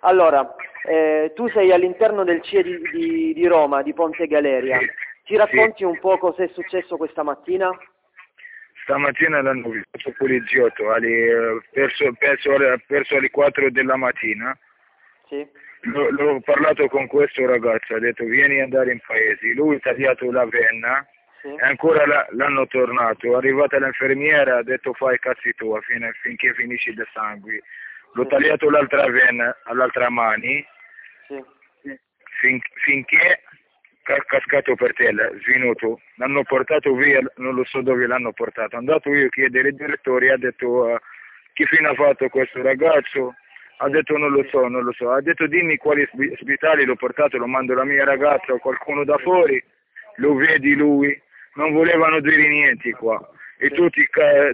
Allora, eh, tu sei all'interno del CIE di, di, di Roma, di Ponte Galeria. Sì. Ci racconti un po' cosa è successo questa mattina? Stamattina l'hanno visto poliziotto, alle, eh, verso, verso, verso le 4 della mattina. Sì. L'ho, parlato con questo ragazzo, ha detto vieni ad andare in paese. Lui ha tagliato la venna Sì. e ancora l'hanno tornato. È arrivata l'infermiera ha detto fai cazzi tua fino- finché finisci il sangue. L'ho Sì. tagliato l'altra venna all'altra mani Sì. fin- finché è cascato per terra, svenuto. L'hanno portato via, non lo so dove l'hanno portato. È andato io a chiedere ai direttori, ha detto eh, che fine ha fatto questo ragazzo? Ha detto non lo so, non lo so. Ha detto dimmi quali spi- ospitali l'ho portato, lo mando la mia ragazza o qualcuno da fuori, lo vedi lui. Non volevano dire niente qua. E tutti,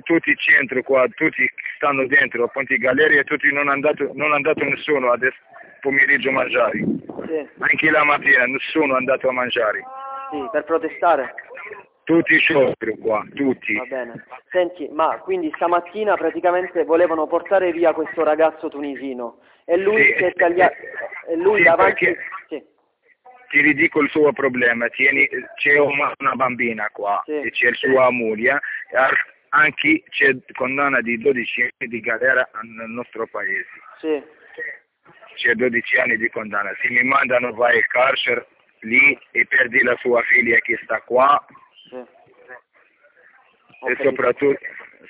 tutti i centri qua, tutti stanno dentro a Ponti Galleria e tutti non è andato, non è andato nessuno adesso pomeriggio a mangiare. Sì. Anche la mattina nessuno è andato a mangiare. Sì, per protestare. Tutti scioperi qua, tutti. Va bene. Senti, ma quindi stamattina praticamente volevano portare via questo ragazzo tunisino e lui Sì. si è tagliato e lui Sì, davanti sì, Ti ridico il suo problema, Tieni- c'è una, bambina qua e c'è il sua moglie, anche c'è condanna di 12 anni di galera nel nostro paese. sì, C'è 12 anni di condanna. Se mi mandano vai al carcere lì e perdi la sua figlia che sta qua sì. E soprattutto,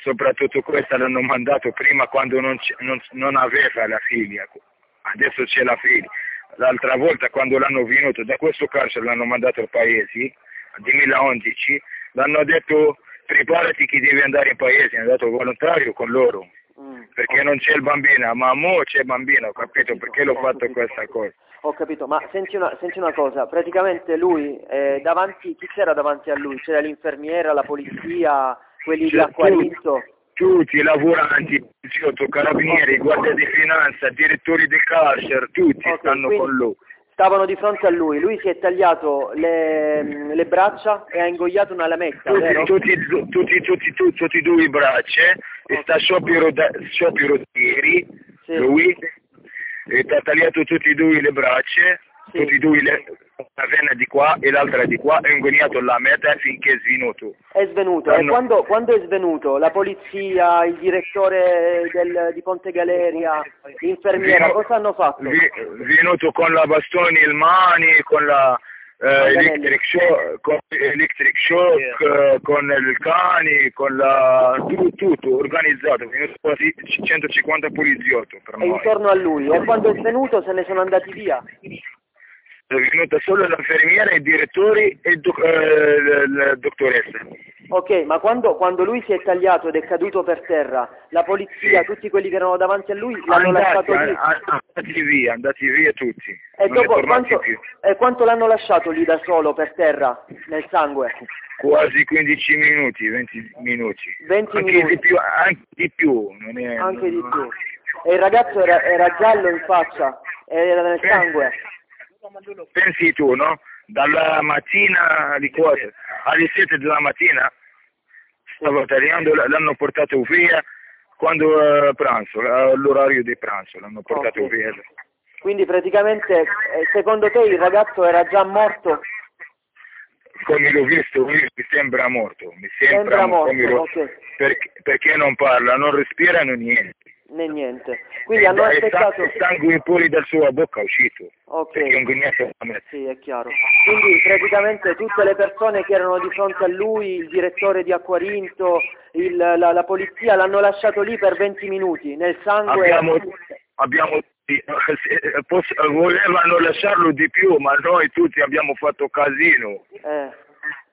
soprattutto questa l'hanno mandato prima quando non, non- non aveva la figlia, adesso c'è la figlia. L'altra volta quando l'hanno venuto da questo carcere l'hanno mandato al paese, nel 2011, l'hanno detto preparati che devi andare in paese, è andato volontario con loro, Mm, perché non c'è il bambino, ma mo c'è il bambino, ho capito perché l'ho fatto questa cosa. Ho capito, ma senti una, senti una cosa, praticamente lui, eh, davanti, chi c'era davanti a lui? C'era l'infermiera, la polizia, quelli di Cioè, Acquarinto? Tutti i lavoranti, carabinieri, guardia di finanza, direttori del carcere, tutti Ok, stanno quindi con lui. Stavano di fronte a lui, lui si è tagliato le, le braccia e ha ingoiato una lametta, Tutti, tutti, tutti, tutti, tutti, tutti e due i braccia, e sta sciopero, da, sciopero ieri, Sì. lui, e ha tagliato tutti e due le braccia, Sì. tutti e due le, una venna di qua e l'altra di qua, e ha ingognato la meta finché è svenuto. È svenuto, e Hanno- quando, quando è svenuto? La polizia, il direttore del- di Ponte Galeria, l'infermiera, Vino- cosa hanno fatto? vi- venuto con la bastoni in mani, con la eh, electric shock, con, electric shock eh, con il cani, con la, tu- tutto organizzato, venuto quasi 150 poliziotti per E noi. intorno a lui, e quando è svenuto se ne sono andati via? Venuta solo l'infermiera, i direttori e il doc- eh, la- dottoressa. Ok, ma quando, quando lui si è tagliato ed è caduto per terra, la polizia, tutti quelli che erano davanti a lui, l'hanno Andati, lasciato lì? andati via, andati via tutti. E, dopo, quanto, e quanto l'hanno lasciato lì da solo per terra, nel sangue? Quasi 15 minuti, 20 minuti. 20 anche minuti. Di più, anche di più. Non è, Anche di non- più. E il ragazzo era, era giallo in faccia, era nel Sì. sangue. Pensi tu, no? Dalla mattina di qua, alle 7 della mattina stavo tagliando, l'hanno portato via quando eh, pranzo, all'orario di pranzo, l'hanno portato Ok. via. Quindi praticamente, eh, secondo te il ragazzo era già morto? Come l'ho visto, mi sembra morto, mi sembra, Sembra morto, come lo- ok. perché, perché non parla, non respirano niente. Né niente. Quindi hanno da- e aspettato... sa- sangue pure dalla sua bocca è uscito, Ok. perché. Sì, è chiaro. Quindi praticamente tutte le persone che erano di fronte a lui, il direttore di Acquarinto, il- la, la polizia, l'hanno lasciato lì per 20 minuti, nel sangue... abbiamo, abbiamo eh, poss- volevano lasciarlo di più, ma noi tutti abbiamo fatto casino eh,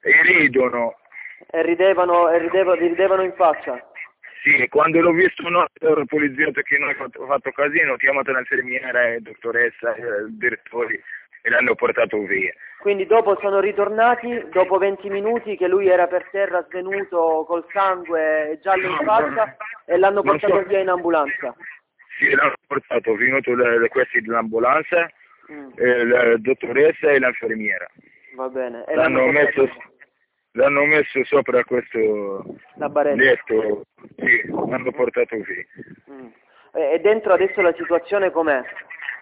e ridono. e ridevano, e rideva- vi ridevano in faccia. Sì, quando l'ho visto un altro poliziotto che noi abbiamo fatto casino, ho chiamato l'infermiera e la dottoressa il direttore e l'hanno portato via. Quindi dopo sono ritornati, dopo 20 minuti che lui era per terra svenuto col sangue giallo in faccia e l'hanno Non portato so. via in ambulanza. Sì, l'hanno portato, è venuto le, questi dell'ambulanza, Mm, eh, la dottoressa e l'infermiera. va bene. E L'hanno portato messo, l'hanno messo sopra questo letto, sì, l'hanno portato via. Mm. E dentro adesso la situazione com'è?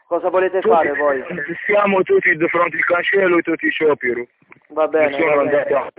Cosa volete Tutti- fare voi? Siamo tutti di fronte al cancello e tutti sciopero. Va bene, va bene. andato a.